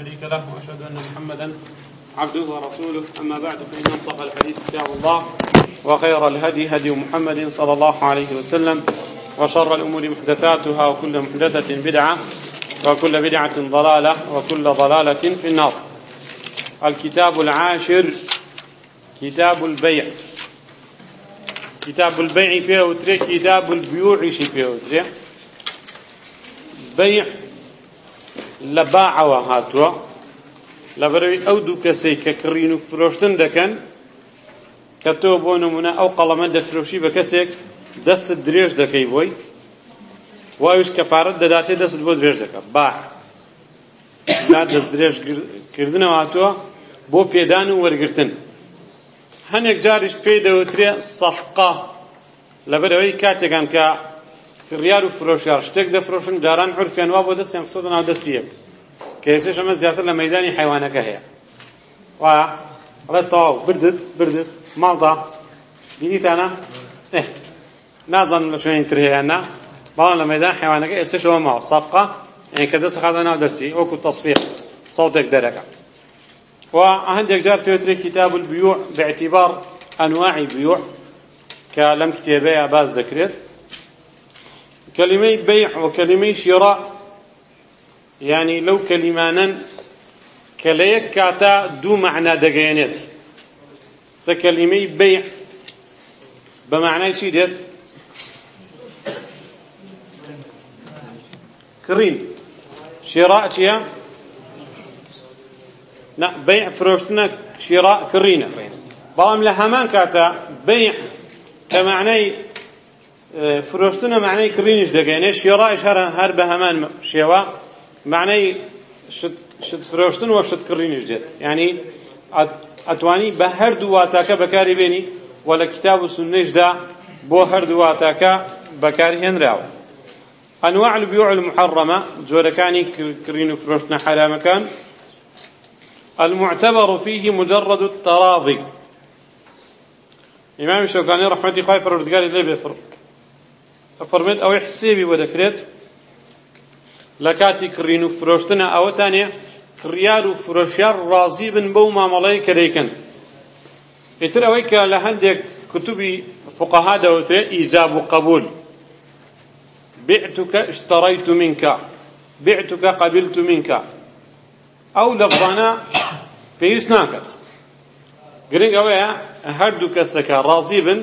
شريك له واشهد ان محمدا عبده ورسوله اما بعد فان اصدق الحديث كتاب الله وخير الهدي هدي محمد صلى الله عليه وسلم وشر الامور محدثاتها وكل محدثه بدعه وكل بدعه ضلاله وكل ضلاله في النار. الكتاب العاشر كتاب البيع كتاب البيع فيه وتري كتاب البيوع شي فيه وتري بيع لە باعەوە هاتووە لە بەرەوەی ئەو دوو کەسەی کە کڕین و فرۆشتن دەکەن کە تۆ بۆ نمونە ئەو قەڵەمە دەفرۆشی بە کەسێک دەستت درێژ دەکەی بۆی وایش کەفارەت دەداتێ دەست بۆ درێژ دەکە باع دا دەست درێژکردنەوە هاتووە بۆ پێدان و وەرگرتن هەندێک جاریش پێی دەوترێ سەفقا لەبەرەوەی کاتێکان کە خریار و فرۆشیار شتێک دەفرۆشن جاران حرفیان وا بۆ دەستیان خستۆتە ناو دەستی یەک کە هێسێش ئەمە زیاتر لە مەیدانی حیوانەکە هەیە وایە ڕێ تەواو بردت بردت ماڵدا بینیتانە نازانم لە شوێنی تر هەیە نا بەڵام لە مەیدان حیوانەکە ئێسێش ئەوە ماوە سافقا یعنی کە دەست خاتە ناو دەستی وەکو تەصفیق و دركة یک جار تويتر كتاب البيوع باعتبار أنواع که لام كتابية عباس ذكرت كلمة بيع وكلمة شراء يعني لو كلمانا كليك كاتا دو معنى دقينات سكلمة بيع بمعنى شي ديت كرين شراء شيا لا بيع فروشتنا شراء كرينة بلام لهمان كاتا بيع كمعنى فرۆشتنە معنەی کڕینش دەگەێنێ شێڕایش هەر هەر بە هەمان شێوە معنەی شت فرۆشتن وە شت کڕینش دێت یعنی ئەتوانی بە هەردوو واتاکە بەکاری بێنی وە لە کتاب و سنەیشدا بۆ هەردوو واتاکە بەکاری هێنراوە ئەنواع البيوع المحرمة جوركاني كرين فروشنا حرام كان المعتبر فيه مجرد التراضي إمام الشوكاني رحمة الله فردقال لي بفرق ئەفەرمێت ئەوەی حسێبی بۆ دەکرێت لە کاتی کڕین و فرۆشتنە ئەوەتانێ کڕیار و فرۆشیار ڕازی بن بەو مامەڵەی کە دەیکەن ئیتر ئەوەی کە لە هەندێک کتوبی فقەها دەوترێت ئیجاب و قبول بعتك اشتريت منك بعتك قبلت منك ئەو لەفظانە پێویست ناکات گرنگ ئەوەیە هەردوو کەسەکە ڕازی بن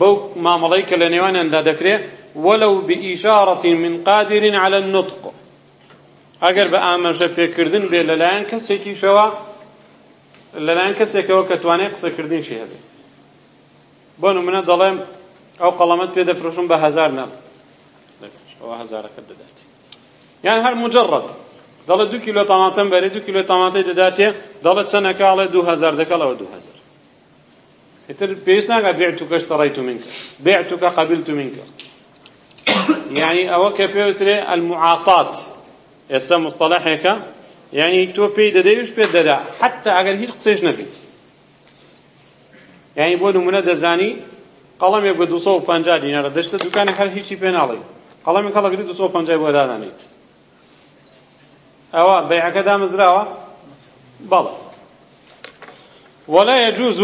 بەو مامەڵەی کە لە نێوانیاندا دەکرێت وەلەو بئیشارەتی من قادرین على النطق ئەگەر بە ئاماژە پێکردن بێ لەلایەن کەسێکیشەوە لەلایەن کەسێکەوە کە توانێت قسەکردنیشی هەبێت بۆ نمونە دەڵێم ئەو قەڵەمەت پێ دەفرۆشم بە هەزار نەم ئەوە هەزارەکەت دەدات یان هەر مجرد دەڵێ دو کیلۆ تەماتەم بەرێ دو کیلۆ تەماتەی دەداتێ دەڵێ چەندەکە ئەڵێ دوو هەزار دەکەڵەوە دوو هەزار يتر بيشنا بعتك اشتريت منك بعتك قبلت منك يعني أو كفيتر المعاطات يسا مصطلح هيك يعني تو بي دديش بي دا حتى اگر هیچ قسيش نبي يعني بو نمونه دزاني قلم يبقى 250 دينار دشت دكان هر شي بين علي قلم کلا گری 250 بو دادانی او بيعك دا مزراوه بلا ولا يجوز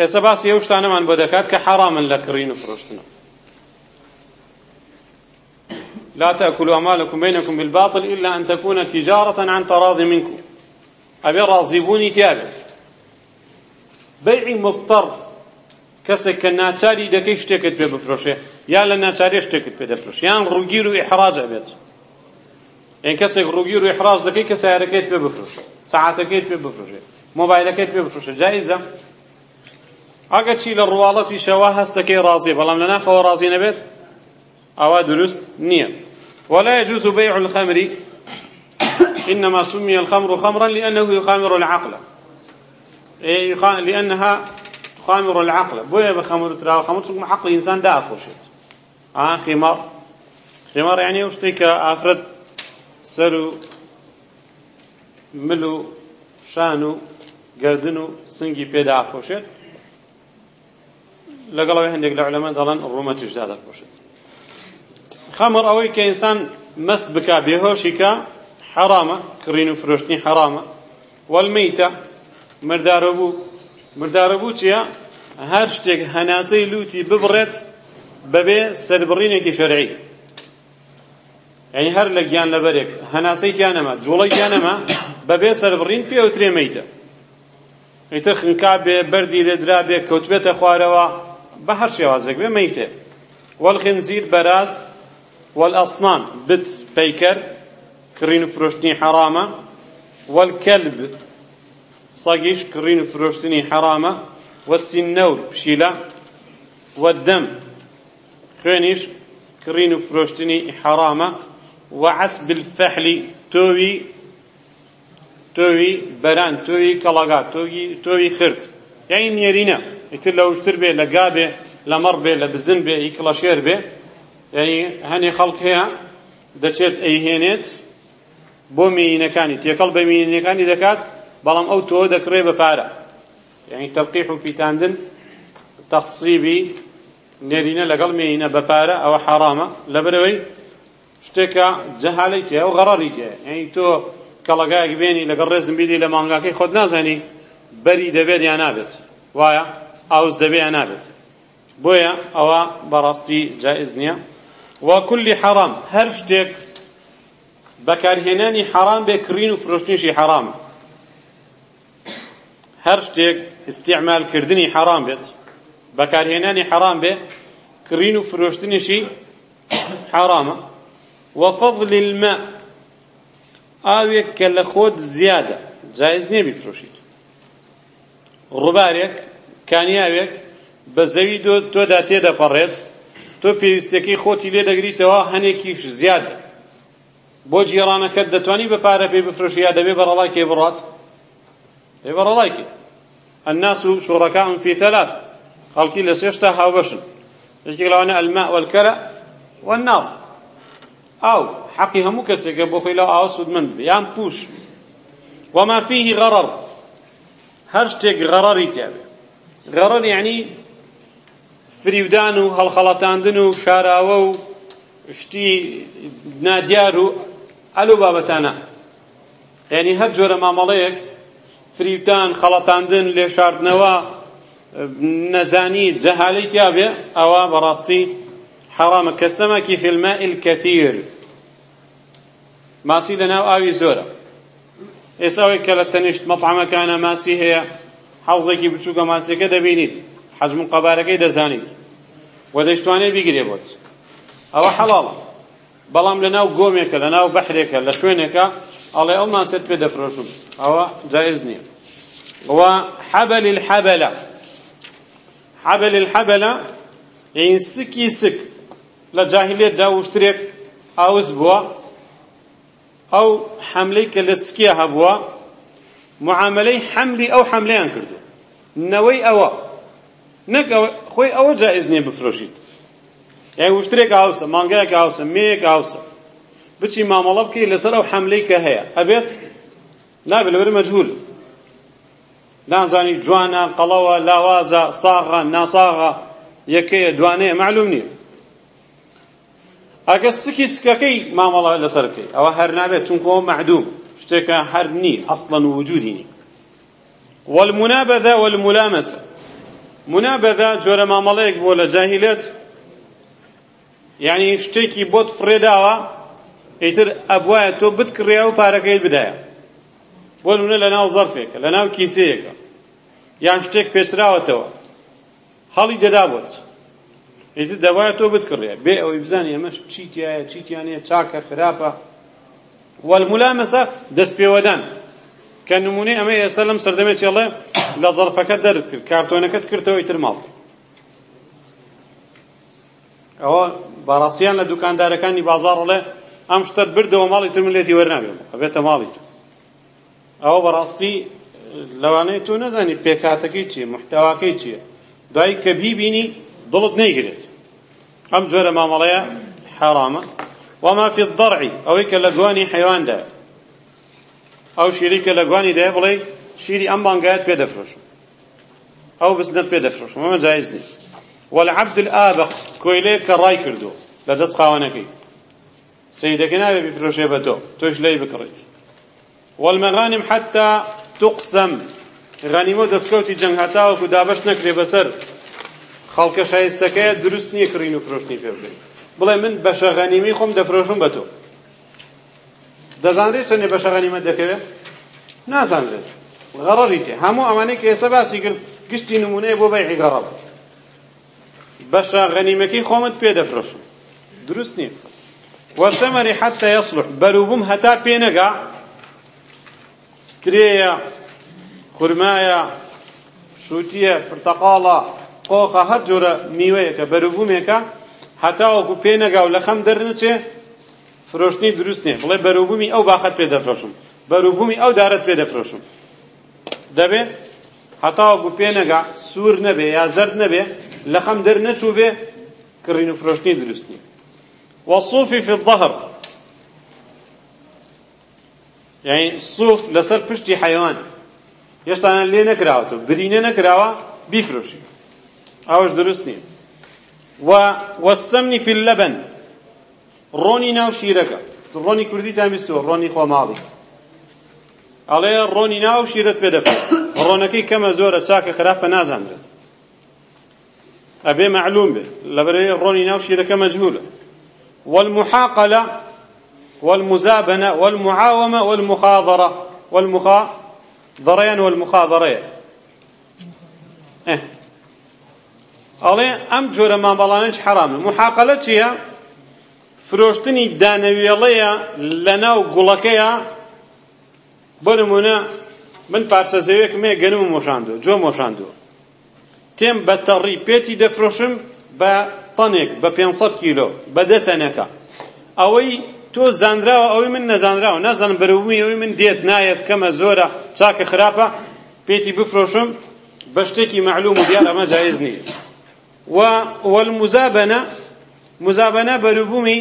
ئێستا باس ئەو شتانەمان بۆ دەکات کە حرامن لا تأكلوا أموالكم بينكم بالباطل إلا أن تكون تجارة عن تراضي منكم أبي راضبوني تيابه بيعي مضطر كسك الناتاري دك دەکەی شتێکت يا للناتاري اشتكت لە ناچاری شتێکت پێ أبيت إن كسك و إحراج دك ئەین کەسێک ڕووگیر و ئحراج دەکەی کە سیارەکەیت پێ بفرۆشە سەعاتەکەیت اگه چی لە شواه شەوە که راضی بلام لنا ناخەوە راضی نەبێت ئەوە درست نیم ولا يجوز بيع الخمر إنما سمي الخمر خمرا لأنه يخامر العقل لأنها تخامر العقل بويا بخمر ترى خمر تكون عقل إنسان دا آه خمار خمار يعني وشتيك أفرد سرو ملو شانو قردنو سنجي سنگی پیدا لەگەڵەوەی هەندێک لە علەمە دەڵێن ڕوومەتیش دادەپۆشێت خەمر ئەوەی کە ئینسان مەست بک بێهۆشی کە حرامە کڕین و فرۆشتنی حرامە وەلمەیتە مردارە بوو مردارە بوو چییە هەر شتێک هەناسەی لوتی ببڕێت بەبێ سەربڕینێکی شەرعی یعنی هەر لە گیان لەبەرێک هەناسەی گیانەما جوڵەی گیانەما بەبێ سەربڕین پێوترێ مەیتە ئیتر خنکا بێ بەردی لێدرا بێ کەوتبێتە خوارەوە بحر هەر شێوازێک بێ والخنزير براز والأصنام بت بيكر كرين فروشتني حرامة والكلب صقيش كرين فروشتني حرامة والسنور بشيلة والدم خنيش كرين فروشتني حرامة وعسب الفحل توي توي بران توي بەران توي توي خرت خرد یعنی ئیتر لە وشتر بێ لە گا بێ لە مەڕ بێ لە بزن بێ ئی کڵەشێر بێ یعنی هەنێ خەڵک هەیە دەچێت ئەیهێنێت بۆ مینەکانی تێکەڵ بە مینەکانی دەکات بەڵام ئەو تۆ دەکڕێ بە پارە یعنی تەبقیح و پیتاندن تەخصیبی نێرینە لەگەڵ مینە بە پارە ئەوە حرامە لەبەرەوەی شتێکە جەهالی تێ و غەڕەڕی تێ یعنی تۆ کەڵەگایەک بێنی لەگەڵ ڕێزم بیدی لە مانگاکەی خۆت نازانی بەری دەبێت یان نابێت وایە ئاوز دەبێ نابێت بۆیە ئەوە بەڕاستی جائز نییە وەکلی حەرام هەر شتێک بەکارهێنانی حەرام بێ کڕین و فرۆشتنیشی حەرام هەر شتێک استیعمالکردنی حەرام بێت بەکارهێنانی حەرام بێ کڕین و فرۆشتنیشی حەرامە وەفەضل المە ئاوێک کە لە خۆت زیادە جایز نییە بیفرۆشیت ڕووبارێک کانیاوێک بە زەوی تۆدا تێدەپەڕێت تۆ پێویستەکەی خۆتی لێ دەگریتەوە هەنێکیش زیاد بۆ جیێڕانەکەت دەتوانی بە پارە پێی بفرۆشی یا دەبێ بەڕەڵای کێ بڕات ئێ بەڕەڵای کێ الناس شوڕەکان فی ثلاث خەڵکی لە سێ شتا هاوبەشن یەکێک لەوانە الماء والکەرە والنار ئاو حەقی هەموو کەسێکە بۆ خۆی لەو ئاوە سوودمەند بێ یان پوش وما فيه غەڕەڕ هەر شتێک غەڕەڕی تێ بێ غەڕەن یعنی فریودان و هەڵخەڵەتاندن و شاراوە و شتی نادیار و ئەلو بابەتانە یعنی هەر جۆرە مامەڵەیەک فریودان خەڵەتاندن لێشاردنەوە نەزانی جەهالەی تیابێ ئەوە بەڕاستی حرامە کە سەمەکی فیلمائل کەثیر ماسی لەناو ئاوی زۆرە ئێستا ئەوەی کە لە تەنیشت مەطعمەکانە ماسی هەیە حەوزێکی بچووکە ماسیەکە دەبینیت حەزم و قەبارەکەی دەزانیت وە دەیشتوانێت بیگرێ بۆت ئەوە حەڵاڵە بەڵام لە ناو گۆمێکە لە ناو بەحرێکە لە شوێنێکە ئەڵێ ئەو ماسێت پێ دەفرۆشم ئەوە جایز نییە وە حەبەل الحەبەلە حەبەل الحەبەلە یعنی سکی سک لە جاهیلێتدا وشترێک ئاوز بووە ئەو حملەی کە لە سکیە هەبووە معاملەی حملی ئەو حملەیان کردو نەوەی ئەوە نەک خۆی ئەوە جائز نییە بفرۆشیت یعنی وشترێک هاوسە مانگەیەک هاوسە مێیەک هاوسە بچی مامەڵە بکەی لەسەر ئەو حملەی کە هەیە ئەبێت نابێت لەبەر مەجهول نازانی جوانە قەڵەوە لاوازە ساغە ناساغە یەکەیە دوانەیە معلوم نییە ئەگە سکی سکەکەی مامەڵە لەسەرکەی ئەوە هەر نابێت چونکەوە مەعدوم شتێکە هەر نی ئەسڵەن وجودی نیە والمنابذة والملامسة منابذة جۆرە مامەڵەیەک بۆ لە جاهیلەت یعنی شتێکی بۆت فڕێداوە ئیتر ئەبواە تۆ بتکڕێ و پارەکەی بدایە بۆ نمونە لە ناو زەرفێکە لە ناو کیسەیەکە یان شتێک پێچراوەتەوە هەڵی دەدا بۆت ئیتر دەبواە تۆ بتکڕێ بێ ئەوەی بزانانی ئەمەش چیتیایە چیتیانەیە چاکە خراپە والملامسە دەست پێوەدان کە نمونەی ئەمە ئێستا لەم سەردەمێکی ئەڵێ لە زەرفەکە دەرت کرد کارتۆنەکەت کردەوەی تر ماڵ ئەوە بەڕاستیان لە دوکاندارەکانی بازاڕ ئەڵێ ئەم شتت بردەوە ماڵی تر من لێتی وەرنابێت ئەبێتە ماڵی تو ئەوە بەڕاستی لەوانەیە تۆ نەزانی پێکاتەکەی چییە محتەواکەی چییە دوای کە بیبینی دڵت نەیگرێت ئەم جۆرە مامەڵەیە حرامە وما في الضرع أو كلا جواني حيوان ده ئەو شیری کە لە گوانی دەیە بڵێ شیری ئەم بانگایەت پێ دەفرۆشم ئەو بزنت پێ دەفرۆشم ئەمە جایز نیە والعبد الآبق کۆیلەیە کە ڕای کردو لە دەست خاوەنەکەی سیدەکە ناوێ بیفرۆشێ بە تۆ تۆش لێی بکڕێت والمەغانم حتى تقسم غەنیمە دەستکەوتی جەنگ هەتا وەکو دابەش نەکرێ بەسەر خەڵکە شایستەکەیە دروست نییە کڕین و فرۆشتنی پێ بکەیت بڵێ من بەشە غەنیمی خۆم دەفرۆشم بە تۆ دەزانرێت چەندێ بەشە غەنیمەت دەکەوێت نازانرێت غەڕەڕی تێ هەموو ئەوانەی کە ئێستا باسی کرد گشتی نمونەیە بۆ بەیعی گەڕەڵ بەشە غەنیمەکەی خۆمت پێ دەفرۆشم دروست نییە وەتەمەری حتى يصلح بەرووبووم هەتا پێ نەگا کرێیە خورمایە شووتیە پرتەقاڵە قۆخە هەر جۆرە میوەیەکە بەرووبوومێکە هەتا وەکو پێ نەگا و لە خەم دەرنچێ فرۆشتنی دروست نییە بڵێ بەرووبوومی ئەو باخەت پێدەفرۆشم بەرووبوومی ئەو دارت پێدەفرۆشم دەبێت هەتاوەکو پێنەگا سوور نەبێ یا زەرد نەبێ لە خەم دەر نەچوو بێ کڕین و فرۆشتنی دروست نییە وەسوفی في الظهر يعني سوخت لەسەر پشتی حیوان هێشتانە لێ نەکراوەتەوە برینە نەکراوە بیفرۆشی ئەوەش دروست نییە و والسمن في اللبن روني ناو شیرەکە ڕۆنی کوردیتان بیستوە ڕۆنی خۆماڵی علي روني ناو شیرەت پێ دەفێت كما کەمە زۆرە چاکە خراپە رد أبي معلوم به لبري روني ناو شيركا مەجهولە والمحاقلة والمزابنة والمعاومة والمخاضرة والمخاضرين والمخاضرين أم إيه. ئەم ما مامەڵانش حرامە محاقلە چییە؟ فرۆشتنی دانەوێڵەیە لە ناو گوڵەکەیە بۆ نمونە من پارچە زەوێکم هەیە گەنم مۆشاندووە جۆ مۆشاندووە تێم بە تەڕی پێتی دەفرۆشم بە تەنێک بە 500 کیلۆ بە دە تەنەکە ئەوەی تۆ زانراوە ئەوەی من نەزانراوە نەزانم بەرەومی ئەوەی من دێت نایەت کەمە زۆرە چاکە خراپە پێتی بفرۆشم بە شتێکی مەعلوم و دیار ئەمە جایز نییە و والمزابنه مزابەنە بەروبوومی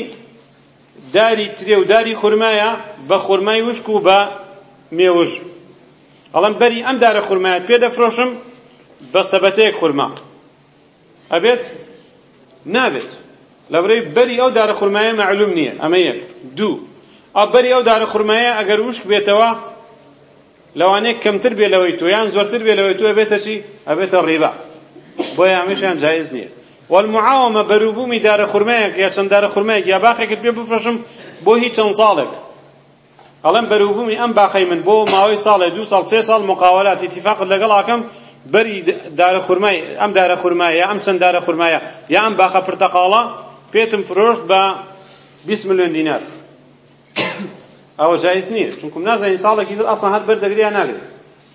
داری ترێ و داری خورمایە بە خورمای وشک و بە مێوژ ئەڵم بەری ئەم دارە خورمایە پێ دەفرۆشم بە سەبەتەیەک خورما ئەبێت نابێت لەبرەی بەری ئەو دارە خورمایە مەعلوم نییە ئەمە یەک دوو ئەبەری ئەو دارە خورمایە ئەگەر وشک بێتەوە لەوانەیە کەمتر بێ لەوەی تۆ یان زۆرتر بێ لەوەی تۆ بێتە چی ئەبێتە ڕێبا بۆیە هەمیشیان جایز نییە والمعاومه بەرووبوومی دارە خورمەیەک یا چەند دارە خورمەیەک یا باخێکت پێ بفرۆشم بۆ هی چەند ساڵێک ئەڵێم بەرووبوومی ئەم باخەی من بۆ ماوەی ساڵێ دو ساڵ سێ ساڵ مقاولات اتفاقت لەگەڵ ئاکەم بەری دارە خورمای ئەم دارە خورمایە یا ئەم چەند دارە خورمایە یا ئەم باخە پرتەقاڵە پێتم فرۆشت بە 20 ملیۆن دینار ئەوە جایز نییە چونکم نازانین ساڵێکی تر ئەسان هەت بەردەگریا ناگرێت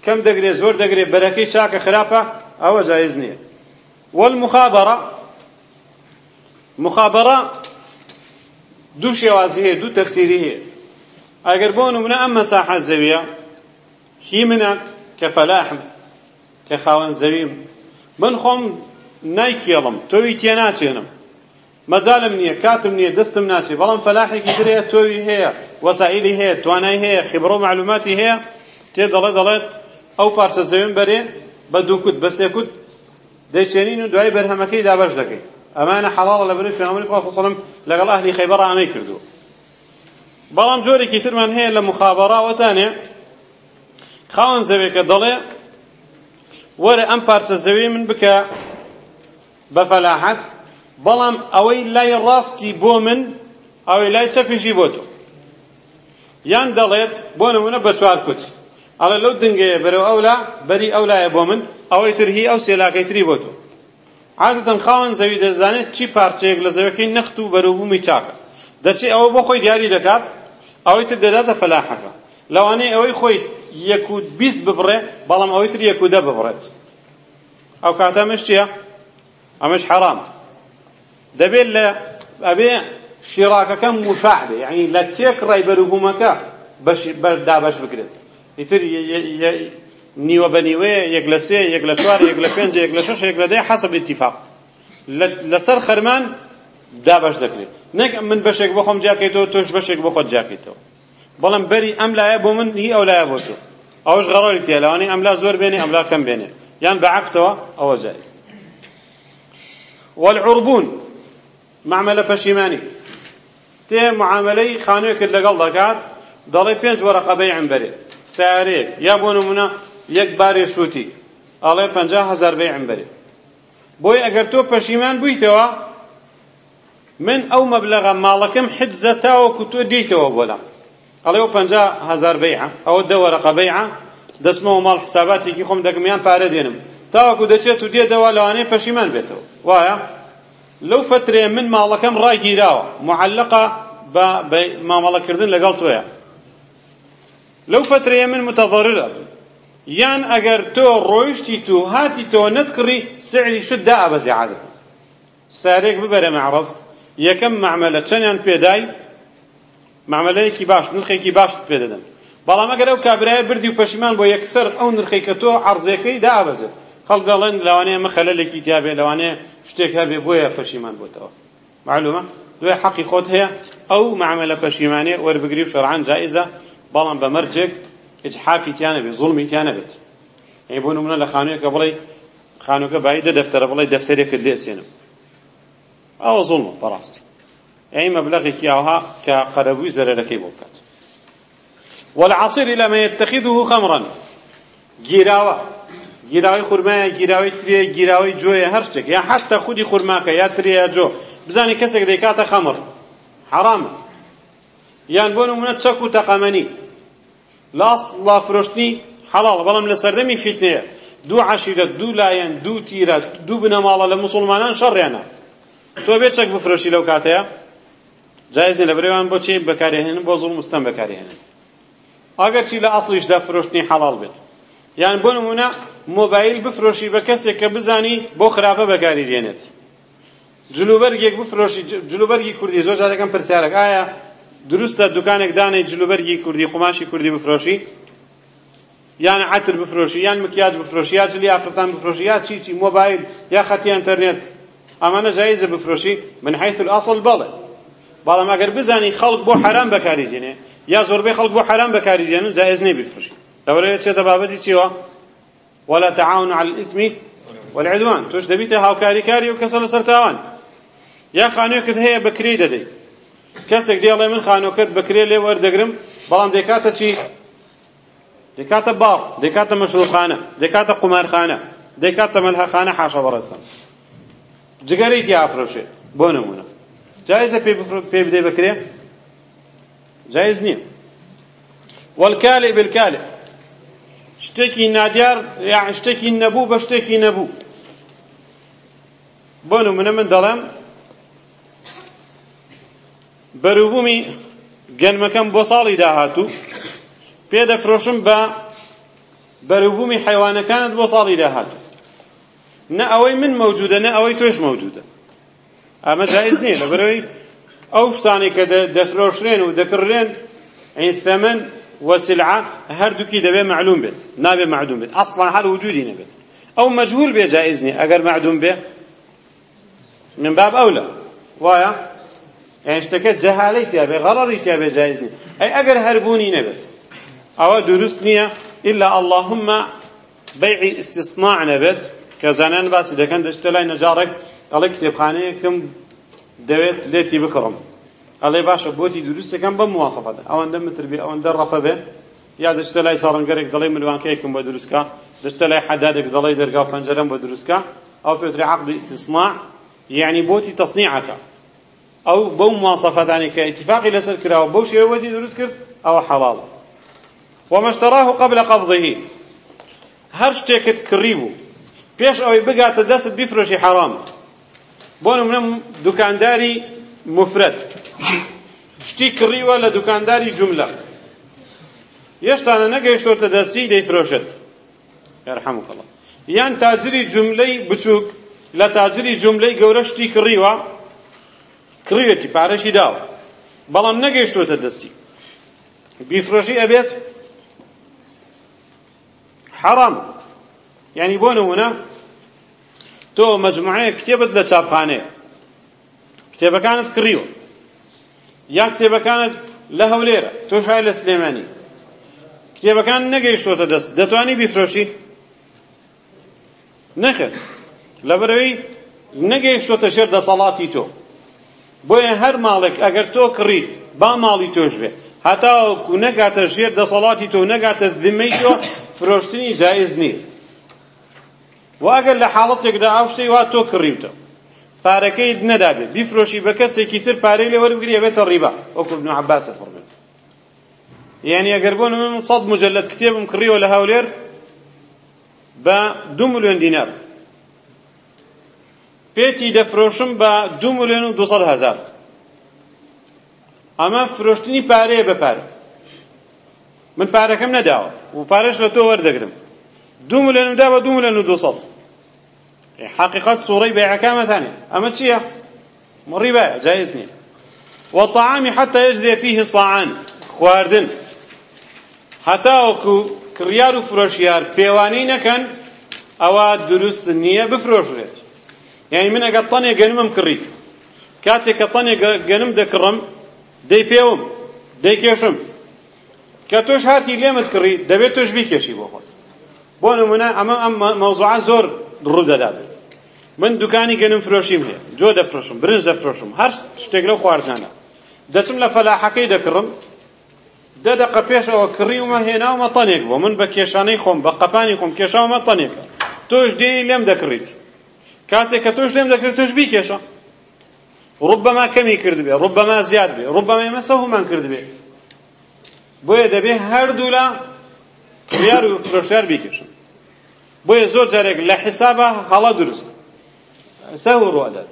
کەم دەگرێت زۆر دەگرێت بەرەکەی چاکە خراپە ئەوە جایز نییە والمخابرة مخابره دوو شێوازی هەیە دوو تەفسیری هەیە ئەگەر بۆ نمونە ئەم مەساحە زەویە هی منە کە فەلاحم کە خاوەن زەویم من خۆم نایکێڵم تۆوی تێ ناچێنم مەجالم نییە کاتم نییە دەستم ناچێ بەڵام فەلاحێکی درەیە تۆوی هەیە وەسائلی هەیە توانای هەیە خبرە و معلوماتی هەیە تێ دەڵێ دەڵێت ئەو پارچە زەویم بەرێ بە دووکوت بە سێکوت دەیچێنین و دوای بەرهەمەکەی دابەرز دەکەی ئەمانە حەڵاڵە لە بنووی پێغەمبەری خوا سەڵم لەگەڵ ئەهلی خەیبەر ئامەی کردو بەڵام جۆرێکی ترمان هەیە لە مخابەڕاوەتانێ خاوەن زەوێکە دەڵێ وەرە ئەم پارچە زەوی من بکە بە فەلاحەت بەڵام ئەوەی لای ڕاستی بۆ من ئەوەی لای چەپیشی بۆ تۆ یان دەڵێت بۆ نمونە بە چوار کوچ ئەڵە لەو دنگەیە بەرەو ئەولا بەری ئەولایە بۆ من ئەوەی تر هی ئەو سێلاکەی تری بۆ تۆ عادەتەن خاوەن زەوی دەزانێت چی پارچەیەک لە زەوەکەی نەخت و بەرووبوومی چاکە دەچێت ئەوە بۆ خۆی دیاری دەکات ئەوەی تر دەداتە فەلاحەکە لەوانەیە ئەوەی خۆی یەک و بیست ببڕێ بەڵام ئەوەی تر یەک و دە ببڕێت ئەو کاتە ئەمەش چییە ئەمەش حەرامە دەبێت لە ئەبێ شیراکەکە موشاع بێ یعنی لە تێک ڕای بەرووبوومەکە بەردابەش بکرێت ئیتر نیوە بە نیوێ یەک لە سێ یەک لە چوار یەک لە پێنج یەک لە شەش یەک لە دێ حەسب ئیتیفاق لەسەر خەرمان دا بەش دەکرێت نەک من بەشێک بۆ خۆم جاکەیتەوە تۆش بەشێک بۆ خۆت جاکەیتەوە بەڵام بەری ئەم لایە بۆ من هی ئەو لایە بۆ تۆ ئەوەش غەڕۆی تێ لەوانەی ئەملا زۆر بێنێ ئەملا کەم بێنێ یان بەعەکسەوە ئەوە جایز والعربون معمەلە پەشیمانی تێ معاملەی خانوێ کرد لەگەڵ دەکات دەڵێ پێنج وەرەقە بەیعم بەرێ سارێک یا بۆ نمونە یەک بارێ شووتی ئەڵێ پەنجا هەزار بەیعم بەرێ بۆی ئەگەر تۆ پەشیمان بوویتەوە من ئەو مەبلەغە ماڵەکەم حجزە تاوەکو تۆ دیتەوە بۆلام ئەڵێ ئەو پەنجا هەزار بەیعە ئەوە دە وەرەقە بەیعە دەسمەوە ماڵ حساباتێکی خۆم دەگمیان پارە دێنم تاوەکو دەچێت و دێتەوە لەوانەیە پەشیمان بێتەوە وایە لەو فترێ من ماڵەکەم ڕاگیراوە معلقە بە مامەڵەکردن لەگەڵ تۆیە لەو فترەیە من متەضررە یان ئەگەر تۆ ڕۆیشتی تو هاتی تۆ نەتکڕی سعری شت دا ئابەزی عادەتە سارێک ببەرە معڕەز یەکەم مەعمەلە چەندیان پێدای مەعمەلەیەکی باش نرخێکی باش پێدەدەن بەڵام ئەگەر ئەو کابرایە بردی و پەشیمان بۆ یەکسەر ئەو نرخی کە تۆ عەرزەکەی دا ئابەزێت خەڵک دەڵێن لەوانەیە مەخەلەلێکی تیا بێ لەوانەیە شتێک هەبێ بۆیە پەشیمان بۆتەوە معلومە دوێ حەقی خۆت هەیە ئەو مەعمەلە پەشیمانێ وەربگری و شەرعان جائزە بەڵام بە مەرجێک ئجحافی تیانە بێت زوڵمی تیانە بێت یعنی بۆ نمونە لە خانوویەکە بڵێ خانووەکە بایدە دەفتەرە بڵێ دەفتەرێکت لێ ئەسێنم ئەوە زوڵمە بەڕاستی یعنی مەبلەغێکی ئەوها کە قەرەبووی زەرەرەکەی بۆ بکات والعصير إلى ما يتخذه خمرا گیراوە گیراوی خورمایە گیراوی ترێ گیراوی جۆیە هەر شتێک یا حتا خودی خورماکە یا ترێ جۆ بزانی کەسێک دەیکاتە خەمر حرام یان بۆ نمونە چەک و تەقەمەنی لاست لا فرۆشتنی حەڵاڵە بەڵام لە سەردەمی فیتنەیە دوو عەشیرەت دوو لایەن دوو تیرە دوو بنەماڵە لە موسڵمانان شەڕیانە تۆ بێ چەک بفرۆشی لەو کاتەیە جایزە لە برێوان بۆچی بەکارهێنن بۆ زوڵ مستەم بەکارهێنن ئەگەرچی لە ئەسڵیشدا فرۆشتنی حەڵاڵ بێت یان بۆ نمونە مۆبایل بفرۆشی بە کەسێک کە بزانی بۆ خراپە بەکاری دێنێت جلوبەرگێک بفرۆشی جلوبەرگی کوردی زۆر جارەکەم پرسیارەک ئایا دروستە دوکانێک دانەی جلوبەرگی کوردی قماشی کوردی بفرۆشی یان عطر بفرۆشی یان مکیاج بفرۆشی یا جلی ئافرەتان بفرۆشی یا چی چی مۆبایل یا خەتی ئەنتەرنێت ئەمانە جایزە بفرۆشی من حیث الأصل بەڵێ بەڵام ئەگەر بزانی خەڵک بۆ حرام بەکاریدێنێ یا زۆربەی خەڵک بۆ حرام بەکاریدێن جایز نێ بفرۆشی لەوەرەیە چێتە بابەتی چیوە ولا تعاون على الإثم والعدوان توش دەبیتە هاوکاری کاری و کەسە لەسەر تاوان یا خانوێکت هەیە بەکری دەدەیت کەسێک دێڵێ من خانۆکەت بکرێ لێ وەردەگرم بەڵام دەکاتە چی دەکاتە باڵ دەکاتە مەشروبخانە دەکاتە قومارخانە دەکاتە مەلهەخانە حاشە بەڕێستان جگەرەی تیا ئافرۆشێت بۆ نمونە جایزە پێ بدەی بکرێ جایز نییە والکالێ بالکالێ شتێکی نادیار یان شتێکی نەبوو بە شتێکی نەبوو بۆ نمونە من دەڵێم بەروبوومی گەنمەکەم بۆ ساڵی داهاتوو پێدەفرۆشم بە بەروبوومی حیوانەکانت بۆ ساڵی داهاتوو نە ئەوەی من مەوجودە نە ئەوەی تۆش مەوجودە ئەمە جایز نییە لەبەرەوەی ئەو شتانی کە دەفرۆشرێن و دەکڕێن ثەمن وسلعة هەردووکی دەبێ معلوم بێت نابێ معدوم بێت ئەسڵان هەر وجودی نەبێت ئەو مەجهول بێ جایز نییە ئەگەر معدوم بێ من باب ئەولە وایە ئەین شتەکە جەهالەی تیابێ غەڕەڕی تیابێ جایز نیە ئەی ئەگەر هەربوونی نەبێت ئەوە دروست نییە ئیلا ئەللهمە بەیعی ئیستصناع نەبێت کە زانان باسی دەکەن دەشتە لای نەجارێک ئەڵێ کتێبخانەیەکم دەوێت لێتی بکڕم ئەڵێ باشە بۆتی دروستەکەم بە موواسەفەدا ئەوەندە متربی ئەوەندە ڕەفە بێ یا دەشتە لای ساڕنگەرێک دەڵێ ملوانکەیەکم بە دروستکە دەشتە لای حەدادێک دەڵێ دەرگاو پەنجەرم بە دروستکە ئەو پێتری عەقدی ئیستصناع یعنی بۆتی تەصنیعەکە ئەو بەو مواصفەتانی کە ئیتفاقی لەسەر کراوە بەو شێوەی دروست کرد ئەوە حەڵاڵە ومەشتەراه قبل قبضه هەر شتێکت کڕی بوو پێش ئەوەی بگاتە دەست بیفرۆشی حەرام بۆ نمونە دوکانداری مفرد شتی کڕیوە لە دوکانداری جوملە هێشتانە نەگەیشتۆتە دەستی دەیفرۆشێت یارحەمک الله یان تاجری جوملەی بچووک لە تاجری جوملەی گەورە شتی کڕیوە کڕیەتی پارەشی داوە بەڵام نەگەیشتوتە دەستی بیفرۆشی ئەبێت حەڕام یعنی بۆ نمونە تۆ مەجموعەیە کتێبت لە چاپخانەیە کتێبەکانت کڕیوە یا کتێبەکانت لە هەولێرە تۆ شای لە سلێمانی کتێبەکان نەگەیشتوتە دەست دەتوانی بیفرۆشی نەخێت لەبەرەوەی نەگەیشتوتە شێر دەسەڵاتی تۆ بۆیە هەر ماڵێک ئەگەر تۆ کڕیت با ماڵی تۆش بێ هەتاوەکو نەگاتە ژێر دەسەڵاتی تۆ نەگاتە ذمەی تۆ فرۆشتنی جایز نییە و ئەگەر لە حاڵەتێکدا ئەو شتەی وا تۆ کڕیوتە پارەکەیت نەدابێت بیفرۆشی بە کەسێکی تر پارەی لێ وەربگری ئەبێتە ڕیبا وەکو ابن عەباسە فەرمێت یعنی ئەگەر بۆ من سەد مجەلەد کتێبم کڕیوە لە هەولێر بە دوو ملیۆن دینار پێتی دەفرۆشم بە دو ملیۆن و دوسەد هەزار ئەمە فرۆشتنی پارەیە بە پارە من پارەکەم نەداوە و پارەش لە تۆ وەردەگرم دو ملیۆن و دا بە دو ملیۆن و دوسەد حقیقەت سوڕەی بەیعەکامەتانێ ئەمە چییە ڕیبایە جایز نییە وەتەعامی حەتى یەجزێ فیه سەعان خواردن هەتاوەکو کڕیار و فرۆشیار پێوانەی نەکەن ئەوە دروست نییە بفرۆشرێت یعنی من ئەگە تەنێ گەنمم کڕی کاتێک کە تەنێ گەنم دەکڕم دەی پێوم دەی کێشم کە تۆش هاتی لێمت کڕی دەبێت تۆش بیکێشی بۆ خۆت بۆ نمونە ئەمە ئەم مەوزوعە زۆر ڕوو دەدات من دوکانی گەنم فرۆشیم هەیە جۆ دەفرۆشم برنج دەفرۆشم هەر شتێک لەو خواردانە دەچم لە فەلاحەکەی دەکڕم دە دەقە پێشەوە کڕیومە هێناومە تەنێک بۆ من بە کێشانەی خۆم بە قەپانی خۆم کێشاومە تەنێک تۆش دێنی لێم دەکڕیت کاتێک کە تۆش لێم دەکرێت تۆش بیکێشە ڕوبەما کەمی کردبێ ڕوبەما زیاد بێ ڕوبەما ئێمە سەهومان کردبێ بۆیە دەبێ هەردوو لە کریار و فرۆشار بیکێشن بۆیە زۆر جارێک لە حیسابە هەڵە دروست سەهو ڕوادات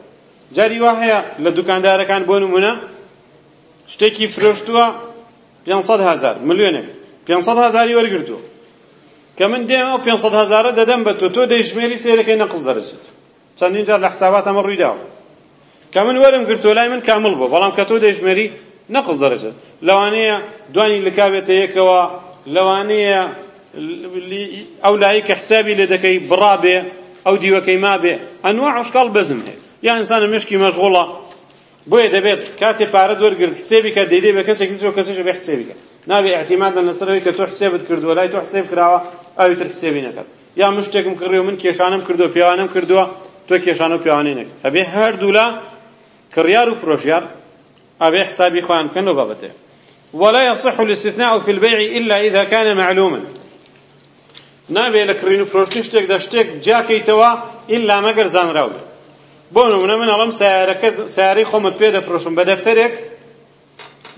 جاری وا هەیە لە دوکاندارەکان بۆ نمونە شتێکی فرۆشتووە پێنسەد هەزار ملیۆنێک پێنسەد هەزاری وەرگرتووە کە من دێمە و پێنسەد هەزارە دەدەم بە تۆ تۆ دەیژمێری سێرەکەی نەقز دەرەچێت چەندین جار لە حسابات ئەمە ڕوویداوە کە من وەرم گرتۆ لای من کامل بوو بەڵام کە تۆ دەژمێری نەقز دەرەجە لەوانەیە دوانی لکابێتە یەکەوە لەوانەیە ئەو لایە کە حسابی لێ دەکەی بڕابێ ئەو دیوەکەی مابێ ئەنواع عشقال بەزم هەیە یا ئینسانە مشکی مەشغوڵە بۆیە دەبێت کاتێ پارە دووەرگرت حسێبی کە دەیدێ بە کەسێکی تۆ کەسێکە بێ حسێبی کە نابێ اعتیمادە لەسەرەوەی کە تۆ حسێبت کردووە لای تۆ حسێب کراوە ئاوی تر حسێبی نەکات یا مشتێکم کڕی و من کێشانم کردو پیاوانم کردووە تۆ کێشانە و پیاوانەی نەکە ئەبێ هەردوو لە کڕیار و فرۆژیار ئەبێ حسابی خۆیان بکەن و بابەتێ ولا يصح الاستثناء في البيع إلا إذا كان معلوما نابێ لە کڕین و فرۆشتن شتێکدا شتێک جاکەیتەوە ئللا مەگەر زانراو بێ بۆ نمونە من ئەڵەم سیارەکە سیارەی خۆمت پێ دەفرۆشم بە دەفتەرێک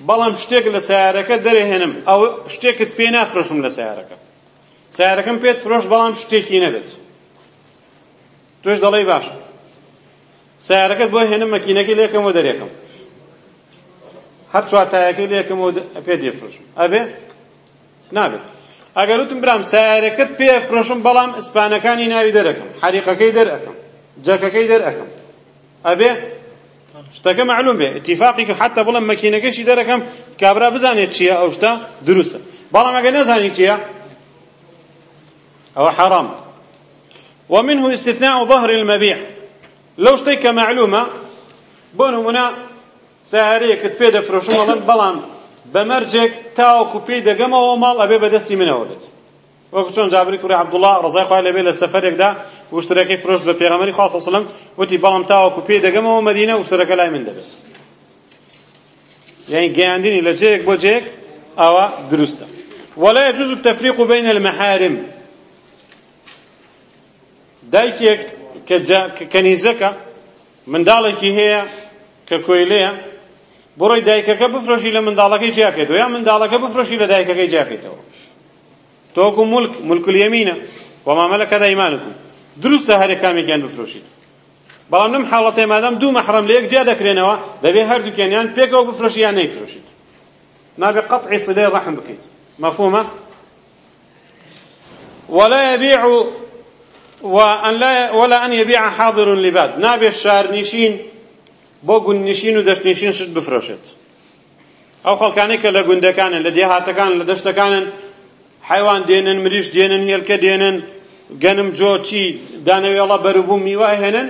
بەڵام شتێک لە سیارەکە دەرەهێنم ئەو شتێکت پێ نافرۆشم لە سیارەکە سیارەکەم پێت فرۆش بەڵام شتێکی نەدەێت توش دەڵێی باش سیارەکەت بۆ هێنم مەکینەکەی لێکەمەوە دەرێکم هەر چوارتایەکەی لێکەمەوە پێ دێفرۆشم ئەبێ نابێت ئەگەر وتم برام سیارەکەت پێ فرۆشم بەڵام ئسپانەکانی ناوی دەرەکەم حەریقەکەی دەرەکەم جەکەکەی دەرەکەم ئەبێ شتەکە معلوم بێ اتفاقی کە حتا بڵم مەکینەکەشی دەرەکەم کابرا بزانێت چییە ئەو شتە دروستە بەڵام ئەگەر نەزانی چییە ئەوە حەرامە ومنه استثناء ظهر المبيع لو معلومة بون هنا سهريك كتبيدة فرشو الله بلان بمرجك تاوكو بيد جمع ومال أبي بدستي منه ولد وەکو چۆن جابری عبد الله ڕزای خخوای لەبێ لە سەفرێکدا وشتەکەی فرۆشت بە پێغەمەری خوا وسلم وتي بلان تاو پێ دەگەمەوە ومدينة واشتراك لای من دبت يعني قياندين إلى جيك بو جيك أو درستا ولا يجوز التفريق بين المحارم دایکێک کە کەنیزەکە منداڵێکی هەیە کە کۆیلەیە بڕۆی دایکەکە بفرۆشی لە منداڵەکەی جیاکێتەوە یا منداڵەکە بفرۆشی لە دایکەکەی جیاکێتەوە تۆکو ملک ملک اليمینە وما ملكت ايمانكم دروستە هەرێک کامێکیان بفرۆشیت بەڵام لەم حاڵەتێ مادەم دوو مەحرەم لە یەک جیا دەکرێنەوە دەبێ هەردووکیانیان پێکەوە بفرۆشی یان نەیفرۆشیت نابێ قەتعی سلەی ڕەحم بکەیت مەفهومە ولا يبيع وأن لا ولا أن يبيع حاضر لباد نابي الشهر نشين بۆ گوندنشین و دەستنشین شت بفرۆشێت ئەو خەڵکانی کە لە گوندەکانن لە دێهاتەکان لە دەشتەکانن حیوان دێنن مریش دێنن هێلکە دێنن گەنم جۆچی دانەوێڵە بەرەبوو میوای هێنن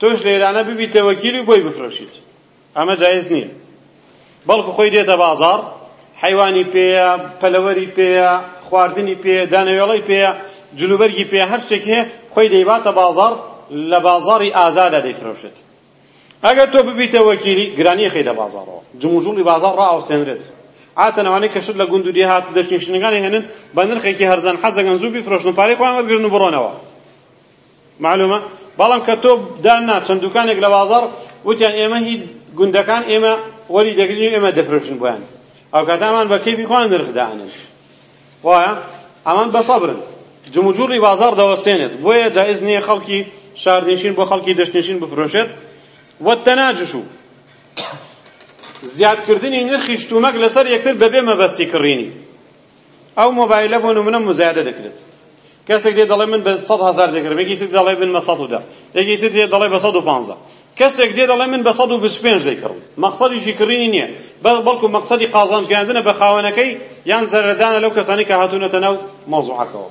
تۆش لێرانە ببیتە وەکیلی بۆی بفرۆشیت ئەمە جایز نییە بەڵکو خۆی دێتە بازار حیوانی پێەیە پەلەوەری پێەیە خواردنی پێەیە دانەوێڵەی پێەیە جلوبەرگی پێ هەر شتێک هەیە خۆی دەیباتە بازار لە بازاری ئازادا دەیفرۆشێت ئەگەر تۆ ببیتە وەکیلی گرانی خەی دە بازارەوە جموجوڵی بازار ڕائاوسێنرێت ئاتەنەوەی کەشت لە گوندودی هات دەشتنیشتنەکانی هێنن بە نرخێکی هەرزان حەزەکەن زوو بیفرۆشن پارەی خۆیان وەرگرن و بڕۆنەوە معلومە بەڵام کە تۆ دانا چەند دوکانێک لە بازار وتیان ئێمە هیچ گوندەکان ئێمە وەری دەگرین و ئێمە دەفرۆشن بۆیان ئەو کاتامان بە کەیفی خۆیان نرخدانن وایە ئەمان بەسەبرن جمجوری بازار دەوەستێنێت بۆیە جایز نییە خەڵکی شارنشین بۆ خەڵکی دەشتنشین بفرۆشێت وەتەناجش و زیادکردنی نرخی شتومەک لەسەر یەکتر بەبێ مەبەستی کڕینی ئەو مۆبایلە بۆ نمونە مزیادە دەکرێت کەسێک لێ دەڵێ من بە سەد هزار دەکرم یەکی تر دەڵێ من بە سەد و دە یەکی تر لێ دەڵێ بە سەد و پانزە کەسێک لێ دەڵێ من بە سەد و بیست و پێنج دەیکڕم مەقسەدیشی کڕینی نییە بەڵکو مەقسەدی قازانجگاندنە بە خاوەنەکەی یان زەرەدانە لەو کەسانی کە هاتوونەتە ناو مۆزوعەکەەوە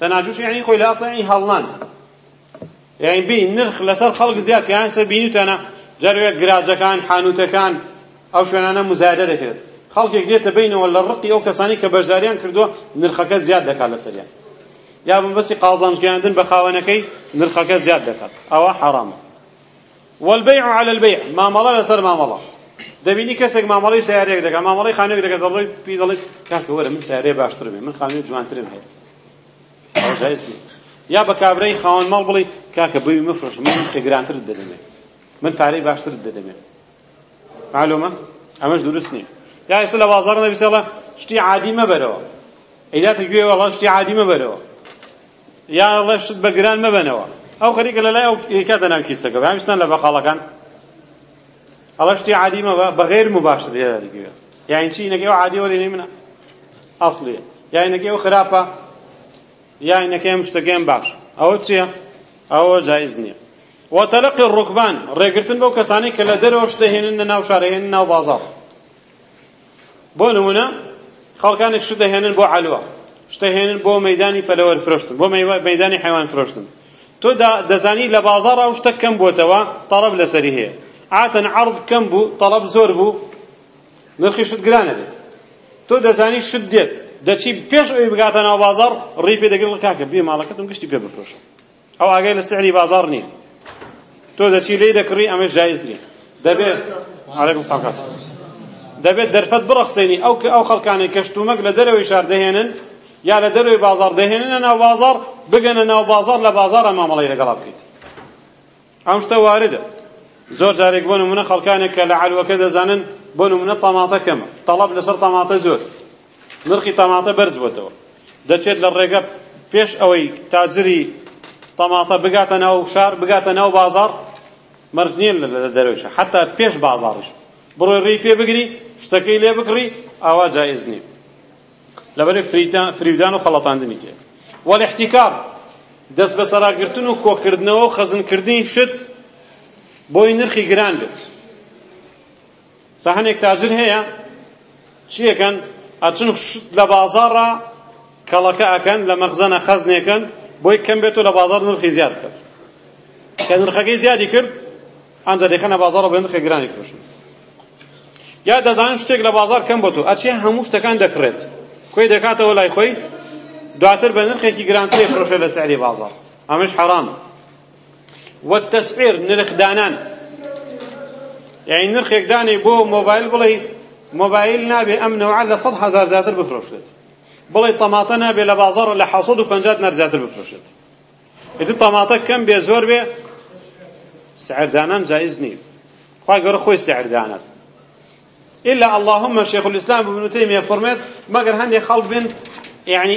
تەناجوش یعنی خۆی لە ئەسڵی یعنی هەڵنان یعنی بین نرخ لەسەر خەڵک زیاد کە یعنی سەر بینوتەنە جەروێک گراجەکان حانوتەکان ئەو شوێنانە مزایدە دەکرێت خەڵکێک دێتە بینەوە لە ڕقی ئەو کەسانی کە بەشداریان کردووە نرخەکە زیاد دەکات لەسەریان یا بەسی قازانجگەاندن بە خاوەنەکەی نرخەکە زیاد دەکات ئەوە حرامە والبيع على البيع مامەڵە لەسەر مامەڵە دەبینی کەسێک مامەڵەی سیارەیەک دەکات مامەڵەی خانوێک دەکات دەڵی پێی دەڵێت کاکە وەرە من سیارەیە باشترمێ من خانوێ جوانترم هەیە جایز نییە یا بە کابرەی خاوەن ماڵ بڵێ کاکە بوی مفرش من تێگرانتر دەدەمێ من پارەی باشتر دەدەمێ معلومە ئەمەش دروست نییە یا ئێستا لە بازار نەویسەڵە شتی عادی مەبەرەوە ئەیداتە گوێ وەڵە شتی عادی مەبەرەوە یا ئەڵێ شت بە گران مەبەنەوە ئەو خەریکە لە لای ئەو یەکاتە ناو کیسەکە هەمیستان لە بەقاڵەکان ئەڵە شتی عادی مەبە بەغێر مباشر لێدا دەگوێت یاین چی نەگەی عادی وەرێنی منە ئەسڵیە یاین نەگەی خراپە یاینەکەم شتەکەم باش ئەوە چییە ئەوە جایز نییە وتەلقی ڕوکبان ڕێگرتن بەو کەسانی کە لە دەرەوە شتەهێنن لە ناو شارەهێن ناو بازاڕ بۆ نمونە خەڵکانێک شت دەهێنن بۆ علوە شتەهێنن بۆ مەدانی پەلەوەر فرۆشتن بۆ مەدانی حیوان فرۆشتن تۆ دەزانی لە بازاڕ ئەو شتە کەم بۆتەوە تەڵەب لەسەری هەیە عاتەن عەرض کەم بوو تەڵەب زۆر بوو نرخی شت گرانە بێت تۆ دەزانی شت دێت دەچی پێش ئەوی بگاتە ناو بازار ڕێی پێ دەگرن کاکە بێ ماڵەکەتم گشتی پێ بفرۆشم ئەو ئاگای لە سعری بازار نییە تۆ دەچی لێی دەکڕی ئەمەش جایز نییە دەبێت عەلەیکم ساڵکات دەبێت دەرفەت بڕەخسێنی ئەو کە ئەو خەڵکانی کەشتومەک لە دەرەوەی شار دەهێنن یا لە دەروی بازار دەهێننە ناو بازار بگەنە ناو بازار لە بازار ئەمامەڵی لەگەڵا بکەیت ئەم شتە واردە زۆر جارێک بۆ نمونە خەڵکانێک کە لە عەلوەکە دەزانن بۆ نمونە تەماتە کەمە تەڵەب لەسەر تەماتە زۆر نرخی تەماتە بەرز بووەتەوە دەچێت لە ڕێگە پێش ئەوەی تاجری تەماتە بگاتە ناو شار بگاتە ناو بازار مەرج نییە لە دەرەوەشە حتا پێش بازاڕش بڕۆی ڕێی پێ بگری شتەکەی لێ بکڕی ئاوا جایز نییە لەبەرێ فریودان و خەڵەتاندنی تێ وەڵاحتیکار دەست بە سەراگرتن و کۆکردنەوە و خەزنکردنی شت بۆی نرخی گران بێت سەحنێک تاجر هەیە چیەکەن ئەچن لە بازاڕە کەڵەکە ئەکەن لە مەغزەنە خەزنێکن بۆی کەم بێت و لە بازار نرخی زیاد کرد کە نرخەکەی زیادی کرد ئەنجا دەیخەنە بازارە بە نرخی گرانی کڕشن یا دەزانین شتێک لە بازار کەم بۆ تۆ ئەچێ هەموو شتەکان دەکڕێت کۆی دەکاتەوە لای خۆی دواتر بە نرخێکی گرانتری فڕۆشێ لە سعری بازار ئەمەش حەرامە وەتەسعیر نرخدانان یعنی نرخێک دانی بۆ مۆبایل بڵێ مۆبایل نابێ ئەم نەوعە لە سەد هەزار زیاتر بفرۆشێت بڵێ تەماتە نابێ لە بازاڕ لە حەسەد و پەنجات نەر زیاتر بفرۆشێت ئیتر تەماتە کەم بێ زۆر بێ سعردانان جایز نین خوا گەورە خۆی سعردانات إلا اللهم شيخ الإسلام ابن تيمية فرمت مگر هندي خلق بن يعني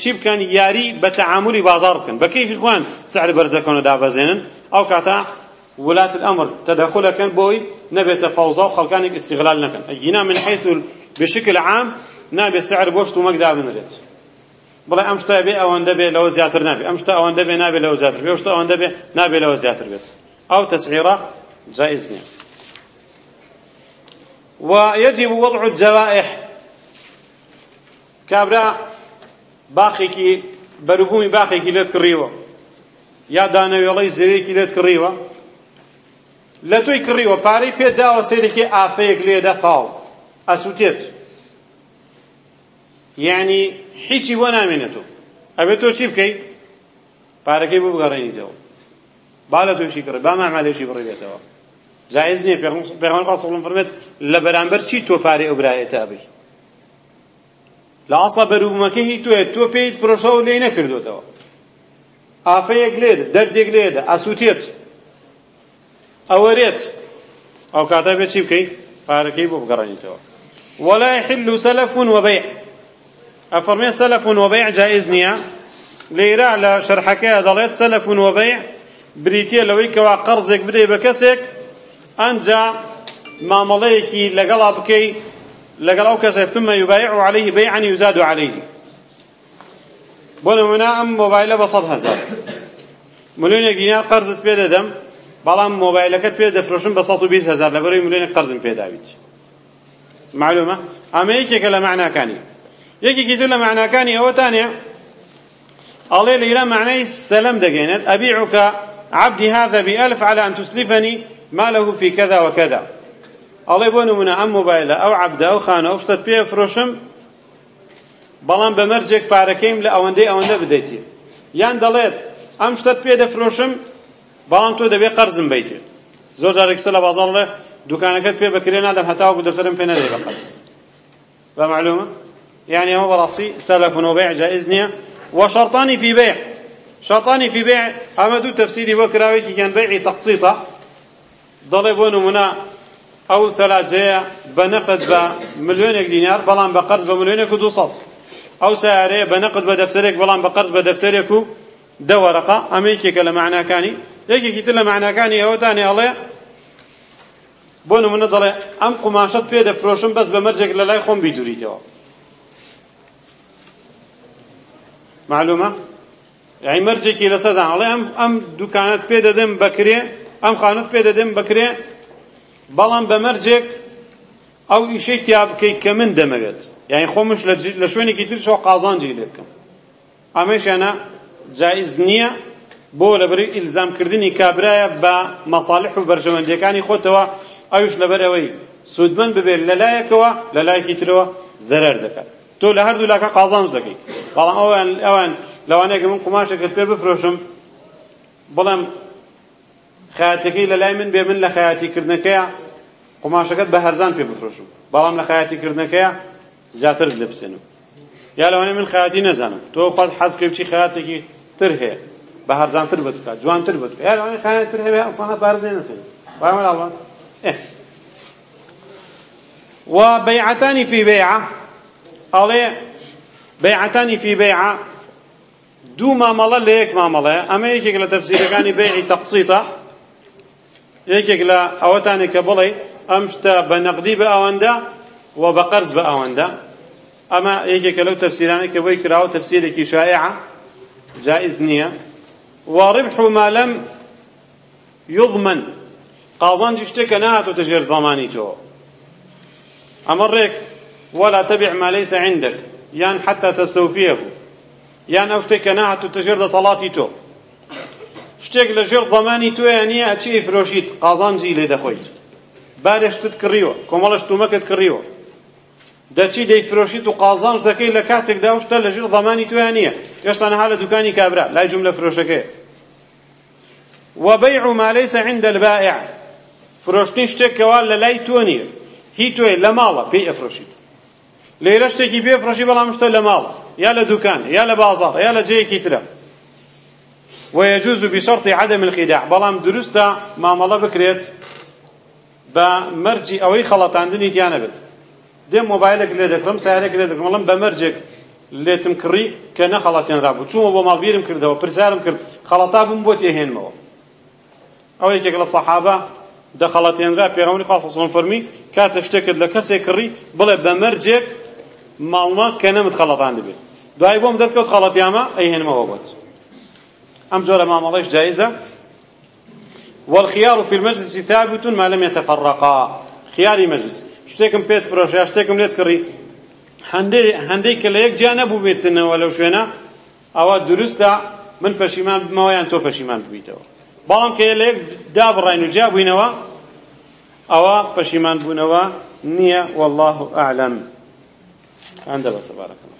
چی كان ياري بتعاملي بازار بکن بكيف اخوان سعر برزكون دا بزنن او كاتا ولاة الأمر تدخل كان بوي نبي تفاوضه وخلقانك استغلال نكن هنا من حيث بشكل عام نبي سعر بوشت من نريد بلا أمشتا بي أو أندبي لو زياتر نبي أمشتا أو أندبي نبي لو زياتر بي أمشتا أو دبي نبي لو زياتر بي أو تسعيرة جائزني نعم. ويجب وضع الجوائح كابرا باخيكي بربومي يا لتكريوه یا دانەوێڵی زەوێکی لێت کڕیوە لە تۆی کڕیوە پارەی پێداوە سەیرێکی ئافەیەک لێدە قاو ئەسووتێت یعنی هیچی بۆ نامێنێتەوە ئەبێ تۆ چی بکەیت پارەکەی بۆ بگەڕێنیتەوە با لە تۆشی کڕی با مامالێشی بڕێبێتەوە جایز نییە پێغەمبەر صلی الله فرمێت لە بەرامبەر چی تۆ پارەی ئەوبرایەتە ئەبی لە ئاسڵا بەروبوومەکە هی تۆیە تۆ پێیت فرۆشە و لێی نەکردوتەوە ئافەیەک لێدە دەردێک لێدە ئاسووتێت ئەوەرێت ئەو کاتە بێت چی بکەیت پارەکەی بۆ بگەڕێنیتەوە ولا يحل سلف وبيع أفرمي سلف وبيع جائز نيا ليرا لا شرحك ضليت سلف وبيع بريتيا لوي كوا قرضك بدي بكسك أنجا ما مليكي لقلا بكي لقلا وكسك ثم يبايع عليه بيعا يزاد عليه بۆ نمونە ئەم مۆبایلە بە سەد هەزار ملیۆنێک دینار قەرزت پێ دەدەم بەڵام مۆبایلەکەت پێ دەفرۆشم بە 120 هزار لەبەرەوەی ملیۆنێک قەرزم پێداویت معلومە ئەمە یەکێکە لە معناکانی یەکێکی تر لە معناکانی ئەوەتانێ ئەڵێ لە ئیران معنای سەلەم دەگەێنێت ئەبیعکە عبدی هذا بألف على أن تسلفني ما له في كذا وكذا ئەڵێ بۆ نمونە ئەم مۆبایلە ئەو عەبدە ئەو خانە ئەو شتت پێ فرۆشم بەڵام بە مەرجێک پارەکەیم لە ئەوەندەی ئەوەندە بدەیتێ یان دەڵێت ئەم شتت پێ دەفرۆشم بەڵام تۆ دەبێ قەرزم بیتێ زۆر جارێک سە لە بازاڕ لێ دوکانەکەت پێ بەکرێ نادەم هەتاو بوو دەسەرم پێ نەدێ بە قەرز بەمعلومە يعني هو براسي سلف وبيع جائز نية وشرطان في بيع شرطان في بيع أمدو تفسيري وكراويكي كان بيعي تقسيطة ضربون منا ئەو سەلاجەیە بە نەقت بە ملیۆنێک دینار بەڵام بە قەرز بە ملیۆنێک و دوسەڵ ئەو سیارەیە بە نەقت بە دەفتەرێک بەڵام بە قەرز بە دەفتەرێک و دەوەرەقا ئەمەیەکێکە لە معناکانی یەکێکی تر لە معناکانی ئەوەتانی ئەڵێ بۆ نمونە دەڵێ ئەم قوماشەت پێ دەفرۆشم بەس بە مەرجێک لە لای خۆم بیدوریتەوە معلومە یعنی مەرجێکی لەسەردا ئەڵێ ئەم ئەم دوکانت پێ دەدەم بەکرێ ئەم خانت پێ دەدەم بکرێ بەڵام بە مەرجێک ئەو ئیشەی تیا بکەیت کە من دەمەوێت یعنی خۆمش لە شوێنێکی تر شەو قازان جێ لێ بکەم ئەمەش یانە جایز نییە بۆ لەبەری ئیلزامکردنی کابرایە بە مەساڵح و بەرژەمەندیەکانی خۆتەوە ئەوش لەبەرەوەی سوودمەند ببێت لەلایەکەوە لەلایەکی ترەوە زەرەر دەکات تۆ لە هەردوو لاکە قازانج دەکەیت بەڵام ئەوان ئەوان لەوانەیە من قماشەکەت پێ بفرۆشم بەڵام خەیاتەکەی لەلای من بێ من لە خەیاتیکردنەکەیە قماشەکەت بە هەرزان پێ بفرۆشم بەڵام لە خەیاتیکردنەکەیە زیاتر لێ بسێنم یا لەوانەیە من خەیاتی نەزانم تۆ خۆت حەز کرد چی خەیاتێکی تر هەیە بە هەرزانتر بتکە جوانتر بتکە یاڵی خانتر هەبێ ئەسانە بارز نەسێت باڵ و بەیعەتانی فی بەیعە ئەڵێ بەیعەتانی فی بەیعە دوو مامەڵە لە یەک مامەڵەیە ئەمە یەکێک لە تەفسیرەکانی بەیعی تەقسیتە یەکێک لە ئەوەتانی کە بڵێ ئەم شتە بە نەقدی بە ئەوەندە و بە قەرز بە ئەوەندە ئەمە یەکێکە لەو تەفسیرانەی کە بۆی کراوە تەفسیرێکی شایعە جائز نییە وربح ما لم يضمن قازان جشتك نهاتو تجير ضمانيتو أمرك ولا تبع ما ليس عندك يان حتى تستوفيه يان أفتك نهاتو تجير صلاتي تو لجير لە يعني دەمانی توۆیە قازان ئەچی فرۆشیت بارش تتكريو كمالش بارێشتت کڕیوە دەچی دەیفرۆشیت و قازانش دەکەی لە کاتێکدا شتە لەژیر زمانی تویان نییە هێشتا نەها لە دوکانی کابرا لای جوم لە فرۆشەکەی وبيع ما ليس عند البائع فرۆشتنی شتێکەوە لە لای تۆ نییە هی تۆی لە ماڵە پێی ئەفرۆشیت لێرە شتێکی پێفرۆشی بەڵام شتە لە ماڵە یا لە دوکان یا لە بازاڕ یا لە جەیەکی ترە ويجوز بشرط عدم الخداع بەڵام دروستە مامەڵە بکرێت بە مەرجی ئەوەی خەڵەتاندنی تیانە بێت دێم مۆبایلێک لێ دەکڕم سیارێک لێ دەکڕم بەمەرجێک لێتم کڕی کە نەخەڵاتێن رابوو چوومە بۆ ماڵگیرم کردەوە پرسیارم کرد خەڵەتا بووم بۆ تێهێنمەوە ئەو یەکێک لە سەحابە دەخەڵەتێنرا پێغەمبەری خوا سڵم فەرمی کاتە شتێکت لە کەسێک کڕی بڵێ بەمەرجێک ماڵما کە نەمت خەڵەتان دەبێت دوای بۆم دەرکەوت خەڵەتیامە ئەیهێنمەوە بۆت ئەم جۆرە مامەڵەش جایزە والخيار في المجلس ثابت ما لم يتفرقا خيار مجلس شتێکم پێت فرۆش یا شتێکم لێت کڕی هەندێک کە لە یەک جیا نەبوو بێتنەوە لەو شوێنە ئەوە دروستە من پەشیمان بمەوە یان تۆ پەشیمان ببیتەوە بەڵام کە لە یەک دا بڕین و جیا بووینەوە ئەوە پەشیمان بوونەوە نییە والله ئەعلم ئەندە بە سەبارەکەم